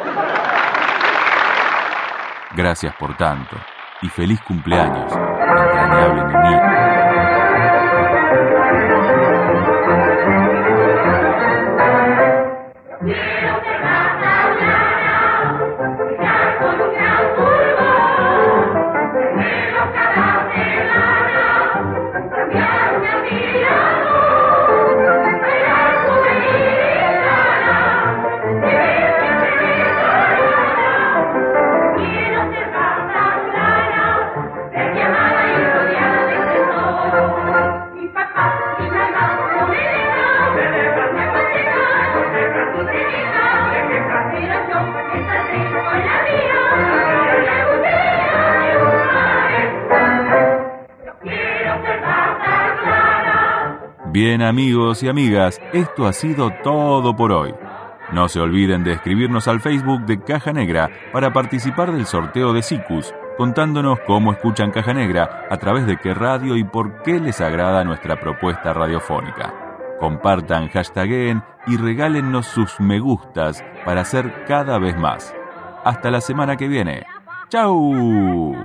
Gracias por tanto y feliz cumpleaños, entrañable Mimi. Amigos y amigas, esto ha sido todo por hoy. No se olviden de escribirnos al Facebook de Caja Negra para participar del sorteo de SICUS, contándonos cómo escuchan Caja Negra, a través de qué radio y por qué les agrada nuestra propuesta radiofónica. Compartan, hashtaguen y regálennos sus me gustas para hacer cada vez más. Hasta la semana que viene. ¡Chau!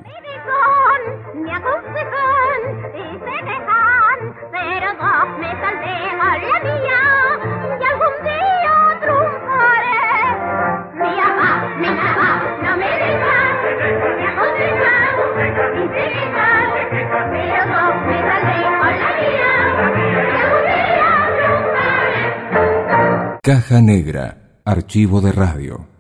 Caja Negra, archivo de radio.